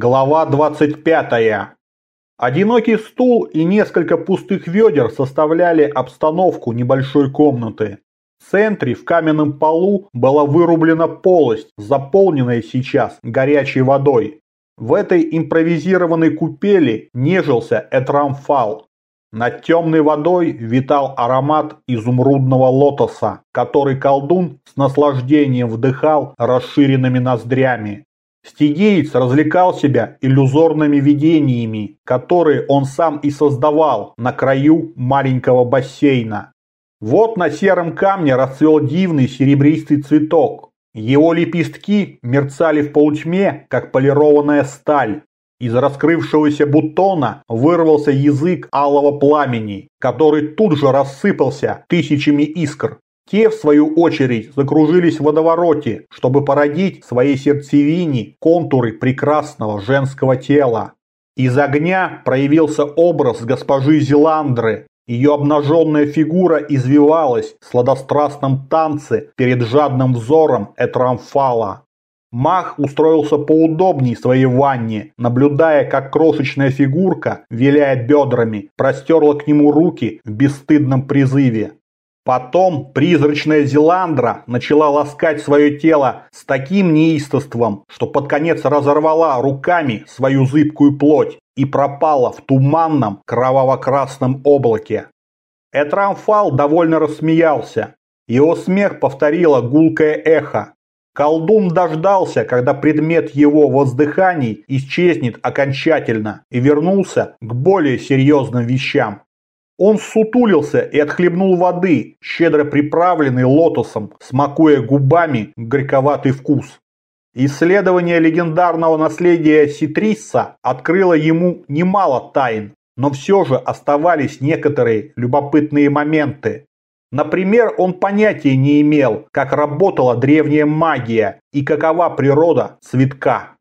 Глава 25. Одинокий стул и несколько пустых ведер составляли обстановку небольшой комнаты. В центре в каменном полу была вырублена полость, заполненная сейчас горячей водой. В этой импровизированной купели нежился Этрамфал. Над темной водой витал аромат изумрудного лотоса, который колдун с наслаждением вдыхал расширенными ноздрями. Стигиец развлекал себя иллюзорными видениями, которые он сам и создавал на краю маленького бассейна. Вот на сером камне расцвел дивный серебристый цветок. Его лепестки мерцали в полутьме, как полированная сталь. Из раскрывшегося бутона вырвался язык алого пламени, который тут же рассыпался тысячами искр. Те, в свою очередь, закружились в водовороте, чтобы породить в своей сердцевине контуры прекрасного женского тела. Из огня проявился образ госпожи Зеландры. Ее обнаженная фигура извивалась в сладострастном танце перед жадным взором Этрамфала. Мах устроился поудобней в своей ванне, наблюдая, как крошечная фигурка, виляя бедрами, простерла к нему руки в бесстыдном призыве. Потом призрачная Зеландра начала ласкать свое тело с таким неистовством, что под конец разорвала руками свою зыбкую плоть и пропала в туманном кроваво-красном облаке. Этрамфал довольно рассмеялся. Его смех повторило гулкое эхо. Колдун дождался, когда предмет его воздыханий исчезнет окончательно и вернулся к более серьезным вещам. Он сутулился и отхлебнул воды, щедро приправленной лотосом, смакуя губами горьковатый вкус. Исследование легендарного наследия Ситрисса открыло ему немало тайн, но все же оставались некоторые любопытные моменты. Например, он понятия не имел, как работала древняя магия и какова природа цветка.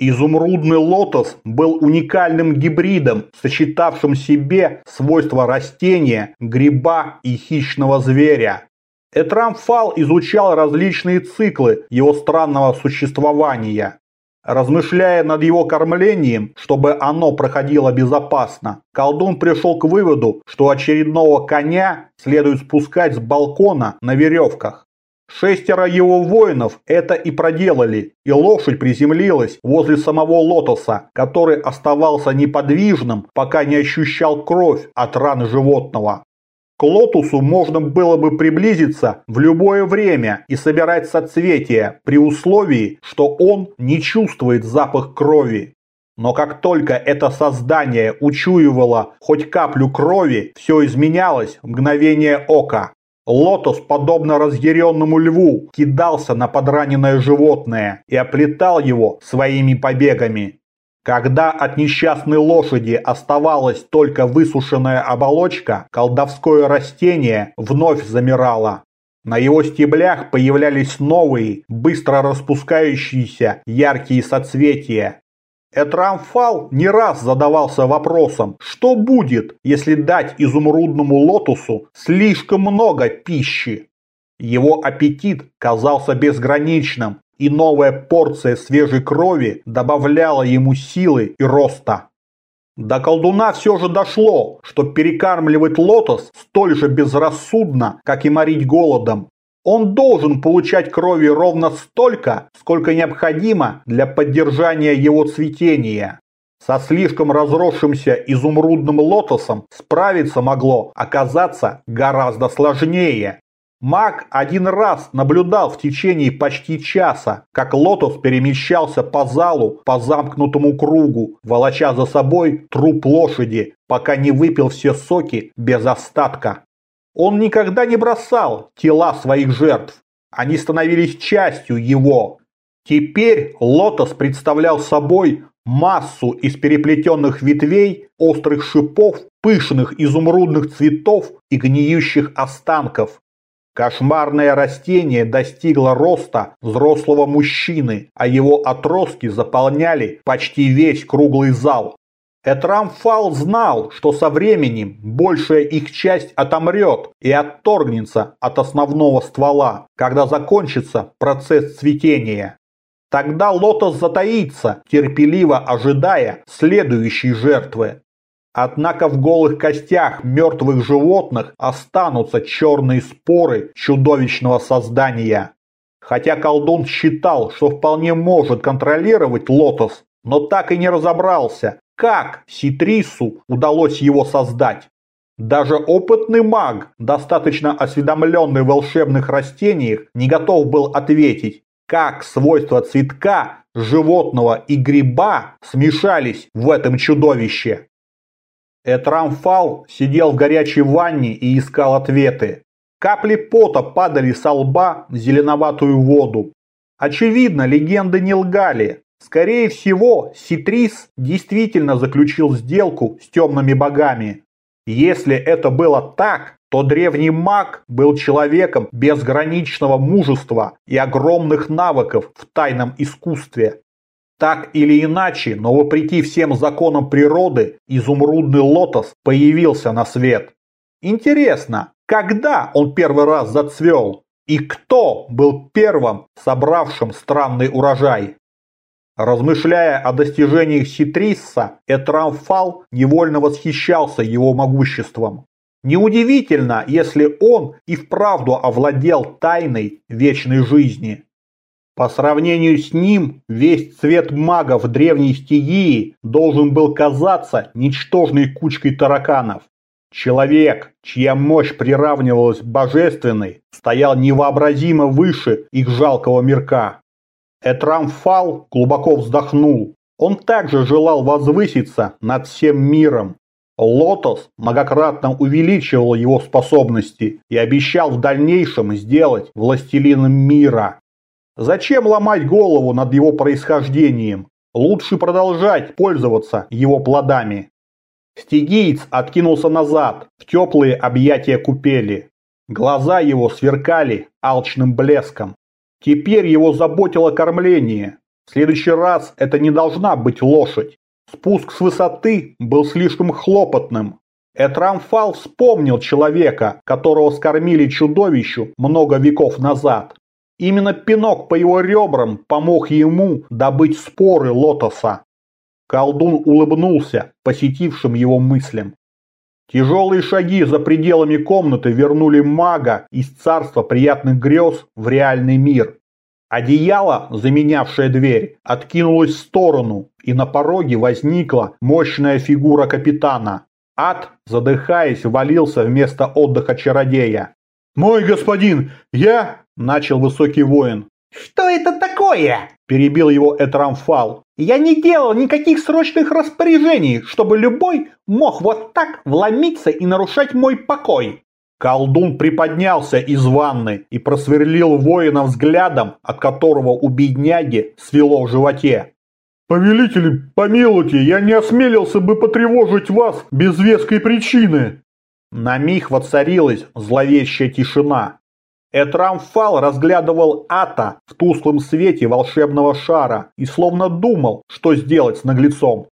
Изумрудный лотос был уникальным гибридом, сочетавшим в себе свойства растения, гриба и хищного зверя. Этрамфал изучал различные циклы его странного существования. Размышляя над его кормлением, чтобы оно проходило безопасно, колдун пришел к выводу, что очередного коня следует спускать с балкона на веревках. Шестеро его воинов это и проделали, и лошадь приземлилась возле самого лотоса, который оставался неподвижным, пока не ощущал кровь от раны животного. К лотусу можно было бы приблизиться в любое время и собирать соцветия при условии, что он не чувствует запах крови. Но как только это создание учуивало хоть каплю крови, все изменялось в мгновение ока. Лотос, подобно разъяренному льву, кидался на подраненное животное и оплетал его своими побегами. Когда от несчастной лошади оставалась только высушенная оболочка, колдовское растение вновь замирало. На его стеблях появлялись новые, быстро распускающиеся яркие соцветия, Этрамфал не раз задавался вопросом, что будет, если дать изумрудному лотосу слишком много пищи. Его аппетит казался безграничным, и новая порция свежей крови добавляла ему силы и роста. До колдуна все же дошло, что перекармливать лотос столь же безрассудно, как и морить голодом, он должен получать крови ровно столько, сколько необходимо для поддержания его цветения. Со слишком разросшимся изумрудным лотосом справиться могло оказаться гораздо сложнее. Маг один раз наблюдал в течение почти часа, как лотос перемещался по залу по замкнутому кругу, волоча за собой труп лошади, пока не выпил все соки без остатка. Он никогда не бросал тела своих жертв. Они становились частью его. Теперь лотос представлял собой массу из переплетенных ветвей, острых шипов, пышных изумрудных цветов и гниющих останков. Кошмарное растение достигло роста взрослого мужчины, а его отростки заполняли почти весь круглый зал. Этрамфал знал, что со временем большая их часть отомрет и отторгнется от основного ствола, когда закончится процесс цветения. Тогда лотос затаится, терпеливо ожидая следующей жертвы. Однако в голых костях мертвых животных останутся черные споры чудовищного создания. Хотя колдун считал, что вполне может контролировать лотос, но так и не разобрался, как Ситрису удалось его создать. Даже опытный маг, достаточно осведомленный в волшебных растениях, не готов был ответить, как свойства цветка, животного и гриба смешались в этом чудовище. Этрамфал сидел в горячей ванне и искал ответы. Капли пота падали со лба в зеленоватую воду. Очевидно, легенды не лгали. Скорее всего, Ситрис действительно заключил сделку с темными богами. Если это было так, то древний маг был человеком безграничного мужества и огромных навыков в тайном искусстве. Так или иначе, но вопреки всем законам природы, изумрудный лотос появился на свет. Интересно, когда он первый раз зацвел? И кто был первым, собравшим странный урожай? Размышляя о достижениях Ситрисса, Этрамфал невольно восхищался его могуществом. Неудивительно, если он и вправду овладел тайной вечной жизни. По сравнению с ним, весь цвет магов древней стихии должен был казаться ничтожной кучкой тараканов. Человек, чья мощь приравнивалась божественной, стоял невообразимо выше их жалкого мирка. Этрамфал глубоко вздохнул. Он также желал возвыситься над всем миром. Лотос многократно увеличивал его способности и обещал в дальнейшем сделать властелином мира. Зачем ломать голову над его происхождением? Лучше продолжать пользоваться его плодами. Стигиец откинулся назад, в теплые объятия купели. Глаза его сверкали алчным блеском. Теперь его заботило кормление. В следующий раз это не должна быть лошадь. Спуск с высоты был слишком хлопотным. Этрамфал вспомнил человека, которого скормили чудовищу много веков назад. Именно пинок по его ребрам помог ему добыть споры лотоса. Колдун улыбнулся посетившим его мыслям. Тяжелые шаги за пределами комнаты вернули мага из царства приятных грез в реальный мир. Одеяло, заменявшее дверь, откинулось в сторону, и на пороге возникла мощная фигура капитана. Ад, задыхаясь, валился вместо отдыха чародея. «Мой господин, я...» – начал высокий воин. «Что это такое?» – перебил его Этрамфал. «Я не делал никаких срочных распоряжений, чтобы любой мог вот так вломиться и нарушать мой покой». Колдун приподнялся из ванны и просверлил воина взглядом, от которого у бедняги свело в животе. «Повелитель, помилуйте, я не осмелился бы потревожить вас без веской причины!» На миг воцарилась зловещая тишина. Этрамфал разглядывал Ата в тусклом свете волшебного шара и словно думал, что сделать с наглецом.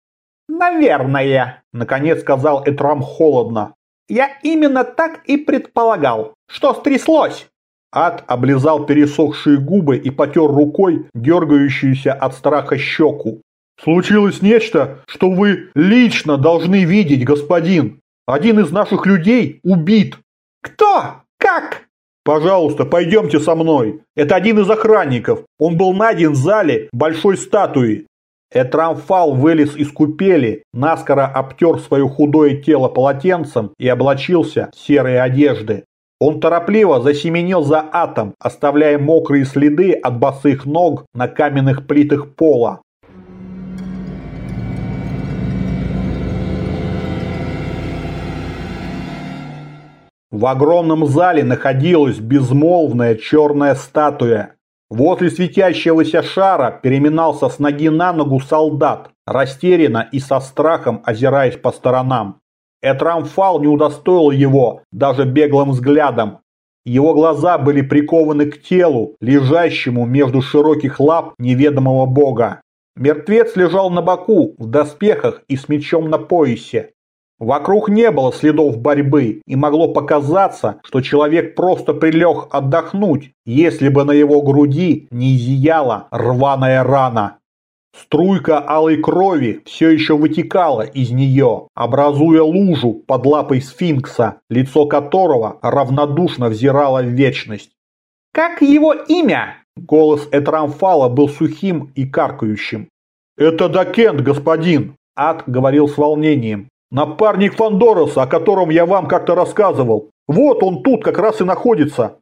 «Наверное», — наконец сказал Этрам холодно. «Я именно так и предполагал. Что стряслось?» Ад облизал пересохшие губы и потер рукой дергающуюся от страха щеку. «Случилось нечто, что вы лично должны видеть, господин. Один из наших людей убит». «Кто? Как?» «Пожалуйста, пойдемте со мной. Это один из охранников. Он был найден в зале большой статуи». Этрамфал вылез из купели, наскоро обтер свое худое тело полотенцем и облачился в серые одежды. Он торопливо засеменил за атом, оставляя мокрые следы от босых ног на каменных плитах пола. В огромном зале находилась безмолвная черная статуя. Возле светящегося шара переминался с ноги на ногу солдат, растерянно и со страхом озираясь по сторонам. Этрамфал не удостоил его даже беглым взглядом. Его глаза были прикованы к телу, лежащему между широких лап неведомого бога. Мертвец лежал на боку, в доспехах и с мечом на поясе. Вокруг не было следов борьбы, и могло показаться, что человек просто прилег отдохнуть, если бы на его груди не зияла рваная рана. Струйка алой крови все еще вытекала из нее, образуя лужу под лапой сфинкса, лицо которого равнодушно взирало в вечность. «Как его имя?» Голос Этрамфала был сухим и каркающим. «Это Дакент, господин!» Ад говорил с волнением. Напарник Фандороса, о котором я вам как-то рассказывал. Вот он тут как раз и находится.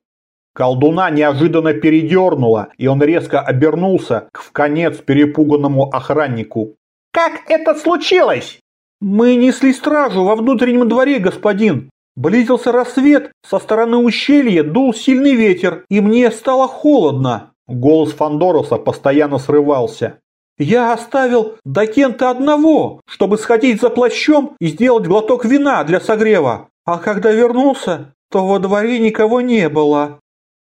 Колдуна неожиданно передернула, и он резко обернулся к в конец перепуганному охраннику. «Как это случилось?» «Мы несли стражу во внутреннем дворе, господин. Близился рассвет, со стороны ущелья дул сильный ветер, и мне стало холодно». Голос Фандороса постоянно срывался. Я оставил Дакента одного, чтобы сходить за плащом и сделать глоток вина для согрева. А когда вернулся, то во дворе никого не было.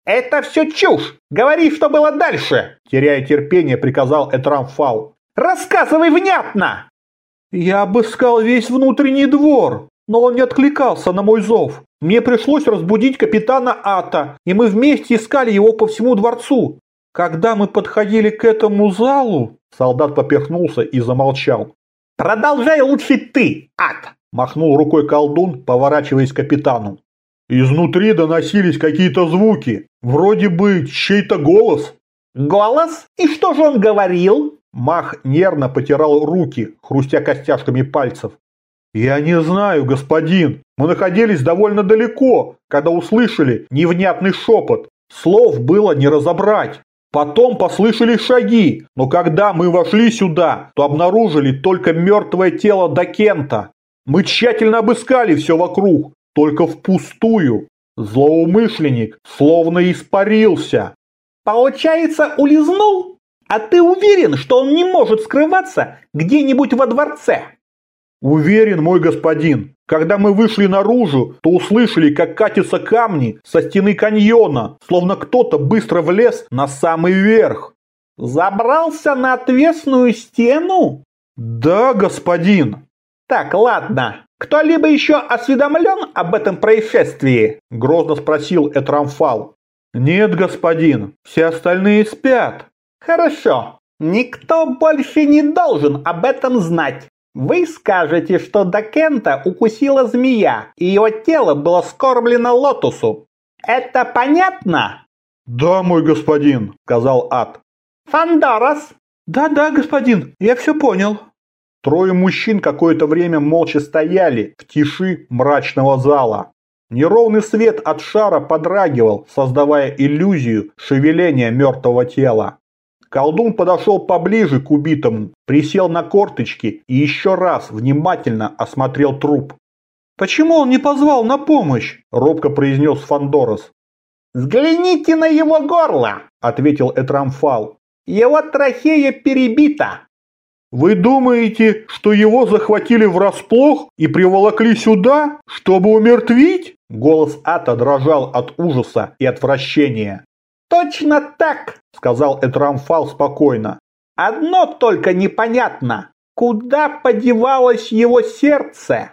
«Это все чушь! Говори, что было дальше!» Теряя терпение, приказал Этрамфал. «Рассказывай внятно!» Я обыскал весь внутренний двор, но он не откликался на мой зов. Мне пришлось разбудить капитана Ата, и мы вместе искали его по всему дворцу. Когда мы подходили к этому залу, Солдат поперхнулся и замолчал. «Продолжай лучше ты, ад!» – махнул рукой колдун, поворачиваясь к капитану. Изнутри доносились какие-то звуки, вроде бы чей-то голос. «Голос? И что же он говорил?» Мах нервно потирал руки, хрустя костяшками пальцев. «Я не знаю, господин. Мы находились довольно далеко, когда услышали невнятный шепот. Слов было не разобрать. Потом послышались шаги, но когда мы вошли сюда, то обнаружили только мертвое тело Дакента. Мы тщательно обыскали все вокруг, только впустую. Злоумышленник словно испарился. Получается, улизнул? А ты уверен, что он не может скрываться где-нибудь во дворце? Уверен, мой господин. Когда мы вышли наружу, то услышали, как катятся камни со стены каньона, словно кто-то быстро влез на самый верх. Забрался на отвесную стену? Да, господин. Так, ладно. Кто-либо еще осведомлен об этом происшествии? Грозно спросил Этрамфал. Нет, господин. Все остальные спят. Хорошо. Никто больше не должен об этом знать. Вы скажете, что Дакента укусила змея, и его тело было скормлено лотосу. Это понятно? Да, мой господин, сказал Ад. Фандорос? Да-да, господин, я все понял. Трое мужчин какое-то время молча стояли в тиши мрачного зала. Неровный свет от шара подрагивал, создавая иллюзию шевеления мертвого тела. Колдун подошел поближе к убитому, присел на корточки и еще раз внимательно осмотрел труп. «Почему он не позвал на помощь?» – робко произнес Фандорос. «Взгляните на его горло!» – ответил Этрамфал. «Его трахея перебита!» «Вы думаете, что его захватили врасплох и приволокли сюда, чтобы умертвить?» Голос Ата дрожал от ужаса и отвращения. «Точно так!» – сказал Этрамфал спокойно. «Одно только непонятно. Куда подевалось его сердце?»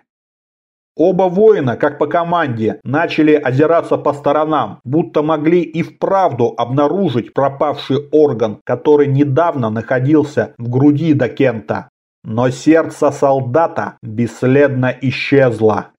Оба воина, как по команде, начали озираться по сторонам, будто могли и вправду обнаружить пропавший орган, который недавно находился в груди Дакента. Но сердце солдата бесследно исчезло.